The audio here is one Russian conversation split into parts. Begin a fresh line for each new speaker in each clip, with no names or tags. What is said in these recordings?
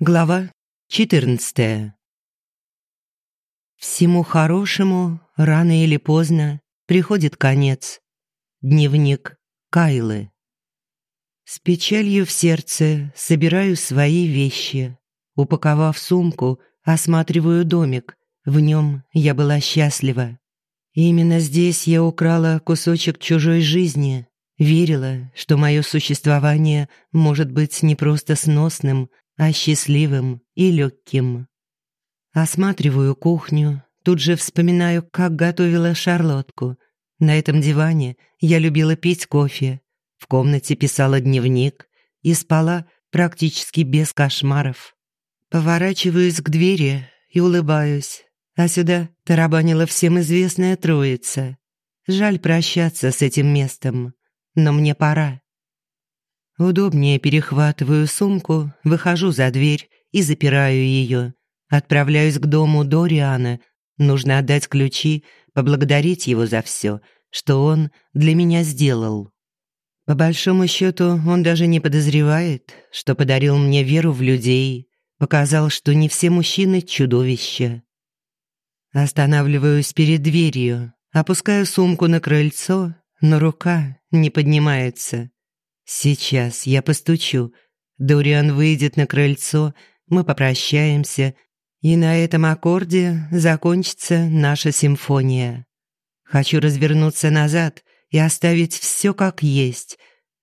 Глава 14. Всему хорошему рано или поздно приходит конец. Дневник Кайлы. С печалью в сердце собираю свои вещи. Упаковав сумку, осматриваю домик. В нем я была счастлива. Именно здесь я украла кусочек чужой жизни. Верила, что мое существование может быть не просто сносным, а счастливым и легким. Осматриваю кухню, тут же вспоминаю, как готовила шарлотку. На этом диване я любила пить кофе, в комнате писала дневник и спала практически без кошмаров. Поворачиваюсь к двери и улыбаюсь, а сюда тарабанила всем известная троица. Жаль прощаться с этим местом, но мне пора. Удобнее перехватываю сумку, выхожу за дверь и запираю ее. Отправляюсь к дому Дориана. Нужно отдать ключи, поблагодарить его за все, что он для меня сделал. По большому счету, он даже не подозревает, что подарил мне веру в людей, показал, что не все мужчины — чудовища. Останавливаюсь перед дверью, опускаю сумку на крыльцо, но рука не поднимается. Сейчас я постучу. Дориан выйдет на крыльцо, мы попрощаемся, и на этом аккорде закончится наша симфония. Хочу развернуться назад и оставить все как есть,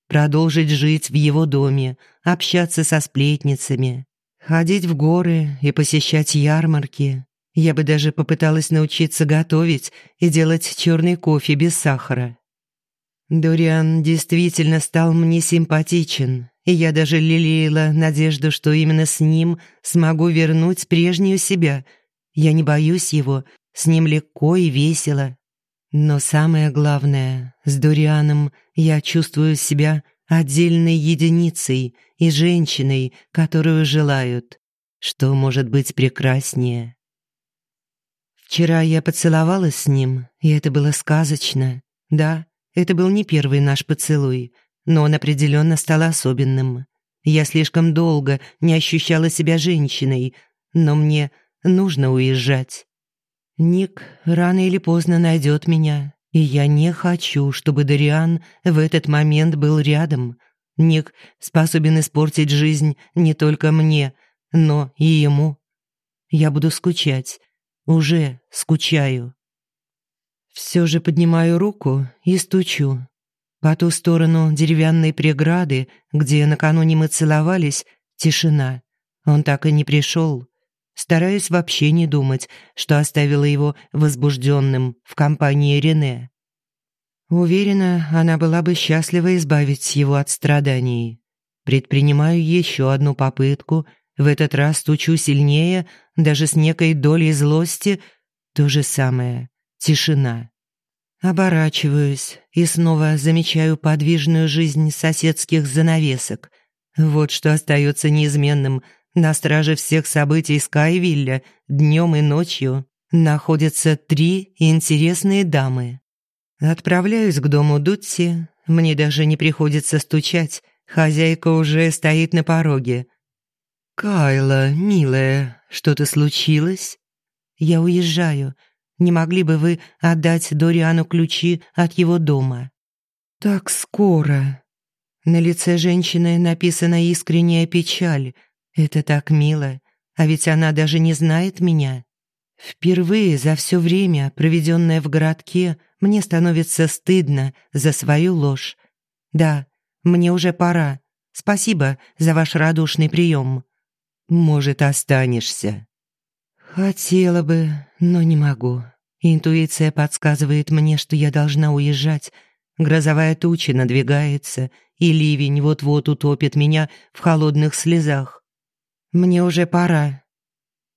продолжить жить в его доме, общаться со сплетницами, ходить в горы и посещать ярмарки. Я бы даже попыталась научиться готовить и делать черный кофе без сахара. Дориан действительно стал мне симпатичен, и я даже лелеяла надежду, что именно с ним смогу вернуть прежнюю себя. Я не боюсь его, с ним легко и весело. Но самое главное, с Дорианом я чувствую себя отдельной единицей и женщиной, которую желают. Что может быть прекраснее? Вчера я поцеловалась с ним, и это было сказочно. Да, это был не первый наш поцелуй, но он определенно стал особенным. Я слишком долго не ощущала себя женщиной, но мне нужно уезжать. Ник рано или поздно найдет меня, и я не хочу, чтобы Дариан в этот момент был рядом. Ник способен испортить жизнь не только мне, но и ему. Я буду скучать. Уже скучаю. Все же поднимаю руку и стучу. По ту сторону деревянной преграды, где накануне мы целовались, тишина. Он так и не пришел. Стараюсь вообще не думать, что оставила его возбужденным в компании Рене. Уверена, она была бы счастлива избавить его от страданий. Предпринимаю еще одну попытку, в этот раз стучу сильнее, даже с некой долей злости, то же самое. Тишина. Оборачиваюсь и снова замечаю подвижную жизнь соседских занавесок. Вот что остается неизменным. На страже всех событий Скайвилля днем и ночью находятся три интересные дамы. Отправляюсь к дому Дутси. Мне даже не приходится стучать. Хозяйка уже стоит на пороге. «Кайла, милая, что-то случилось?» «Я уезжаю. Не могли бы вы отдать Дориану ключи от его дома?» «Так скоро». На лице женщины написана искренняя печаль. Это так мило, а ведь она даже не знает меня. Впервые за все время, проведенное в городке, мне становится стыдно за свою ложь. Да, мне уже пора. Спасибо за ваш радушный прием. Может, останешься? Хотела бы, но не могу. Интуиция подсказывает мне, что я должна уезжать. Грозовая туча надвигается, и ливень вот-вот утопит меня в холодных слезах. Мне уже пора.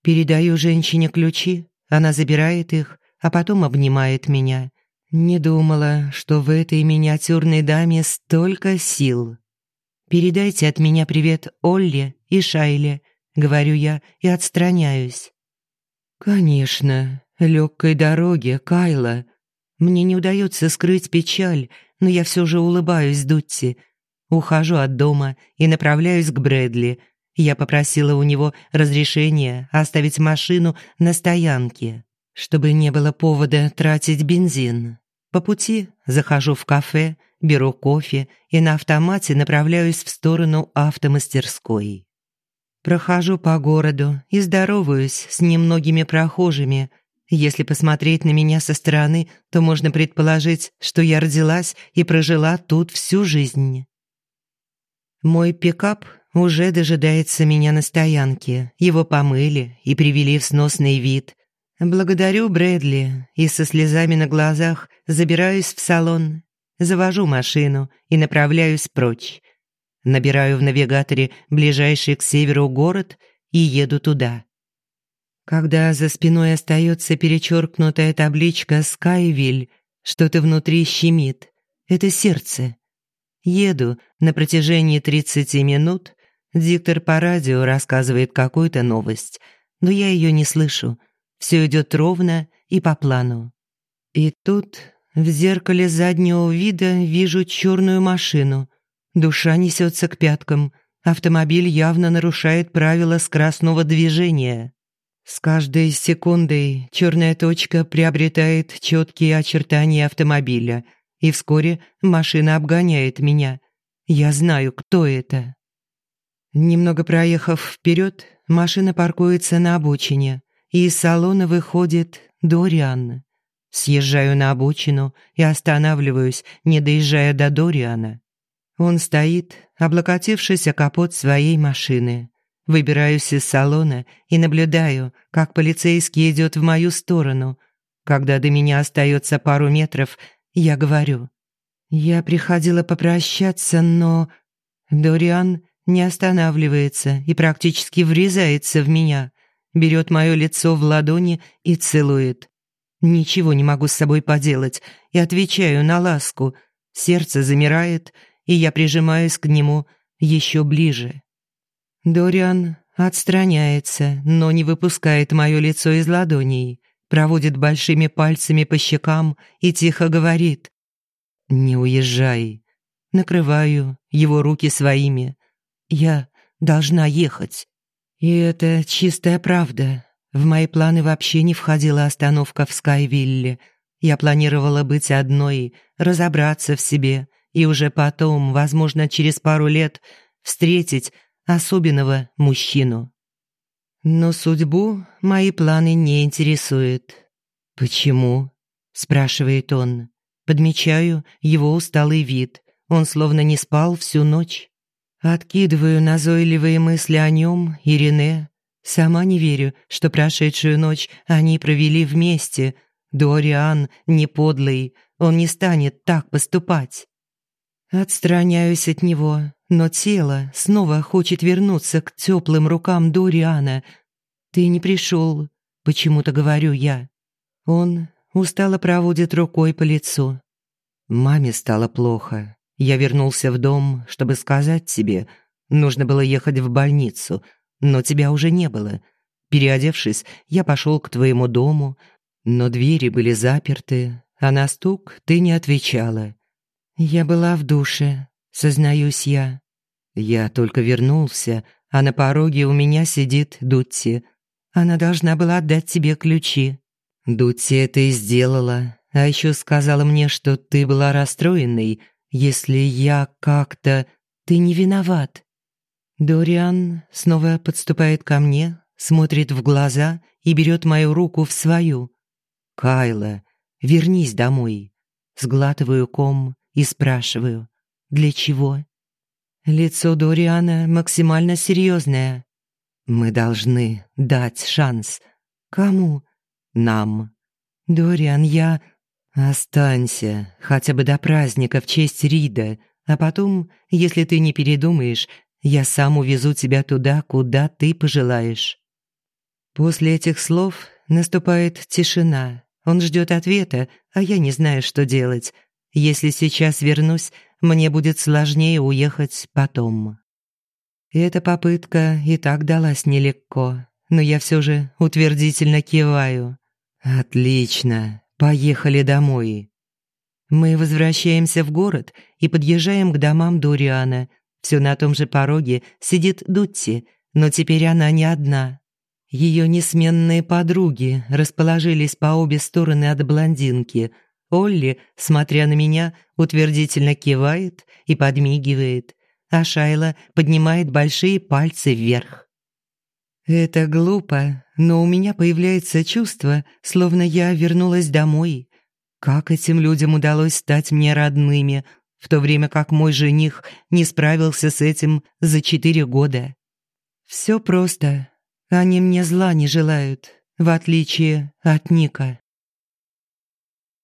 Передаю женщине ключи, она забирает их, а потом обнимает меня. Не думала, что в этой миниатюрной даме столько сил. «Передайте от меня привет Олле и Шайле», — говорю я и отстраняюсь. «Конечно, легкой дороги, Кайла. Мне не удается скрыть печаль, но я все же улыбаюсь Дутти. Ухожу от дома и направляюсь к Брэдли. Я попросила у него разрешения оставить машину на стоянке, чтобы не было повода тратить бензин. По пути захожу в кафе, беру кофе и на автомате направляюсь в сторону автомастерской. Прохожу по городу и здороваюсь с немногими прохожими. Если посмотреть на меня со стороны, то можно предположить, что я родилась и прожила тут всю жизнь. Мой пикап уже дожидается меня на стоянке. Его помыли и привели в сносный вид. Благодарю Брэдли и со слезами на глазах забираюсь в салон, завожу машину и направляюсь прочь. Набираю в навигаторе ближайший к северу город и еду туда. Когда за спиной остается перечеркнутая табличка «Скайвиль», что-то внутри щемит. Это сердце. Еду на протяжении 30 минут. Диктор по радио рассказывает какую-то новость, но я ее не слышу. Все идет ровно и по плану. И тут в зеркале заднего вида вижу черную машину. Душа несется к пяткам. Автомобиль явно нарушает правила скоростного движения. С каждой секундой черная точка приобретает четкие очертания автомобиля, и вскоре машина обгоняет меня. Я знаю, кто это. Немного проехав вперед, машина паркуется на обочине и из салона выходит Дориан. Съезжаю на обочину и останавливаюсь, не доезжая до Дориана. Он стоит, облокотившись о капот своей машины. Выбираюсь из салона и наблюдаю, как полицейский идет в мою сторону. Когда до меня остается пару метров, я говорю. Я приходила попрощаться, но... Дориан не останавливается и практически врезается в меня берет мое лицо в ладони и целует. Ничего не могу с собой поделать и отвечаю на ласку. Сердце замирает, и я прижимаюсь к нему еще ближе. Дориан отстраняется, но не выпускает мое лицо из ладоней, проводит большими пальцами по щекам и тихо говорит «Не уезжай». Накрываю его руки своими. «Я должна ехать». И это чистая правда. В мои планы вообще не входила остановка в Скайвилле. Я планировала быть одной, разобраться в себе и уже потом, возможно, через пару лет, встретить особенного мужчину. Но судьбу мои планы не интересуют. «Почему?» – спрашивает он. Подмечаю его усталый вид. Он словно не спал всю ночь. Откидываю назойливые мысли о нем и Рене. Сама не верю, что прошедшую ночь они провели вместе. Дориан не подлый, он не станет так поступать. Отстраняюсь от него, но тело снова хочет вернуться к теплым рукам Дориана. «Ты не пришел», — почему-то говорю я. Он устало проводит рукой по лицу. Маме стало плохо. Я вернулся в дом, чтобы сказать тебе, нужно было ехать в больницу, но тебя уже не было. Переодевшись, я пошел к твоему дому, но двери были заперты, а на стук ты не отвечала. Я была в душе, сознаюсь я. Я только вернулся, а на пороге у меня сидит Дутти. Она должна была отдать тебе ключи. Дутти это и сделала, а еще сказала мне, что ты была расстроенной, если я как-то... Ты не виноват». Дориан снова подступает ко мне, смотрит в глаза и берет мою руку в свою. «Кайла, вернись домой». Сглатываю ком и спрашиваю, «Для чего?» Лицо Дориана максимально серьезное. «Мы должны дать шанс. Кому?» «Нам». «Дориан, я...» «Останься, хотя бы до праздника в честь Рида, а потом, если ты не передумаешь, я сам увезу тебя туда, куда ты пожелаешь». После этих слов наступает тишина. Он ждет ответа, а я не знаю, что делать. Если сейчас вернусь, мне будет сложнее уехать потом. Эта попытка и так далась нелегко, но я все же утвердительно киваю. «Отлично. Поехали домой. Мы возвращаемся в город и подъезжаем к домам Дориана. Все на том же пороге сидит Дутти. но теперь она не одна. Ее несменные подруги расположились по обе стороны от блондинки. Олли, смотря на меня, утвердительно кивает и подмигивает, а Шайла поднимает большие пальцы вверх. Это глупо, но у меня появляется чувство, словно я вернулась домой. Как этим людям удалось стать мне родными, в то время как мой жених не справился с этим за четыре года? Все просто. Они мне зла не желают, в отличие от Ника.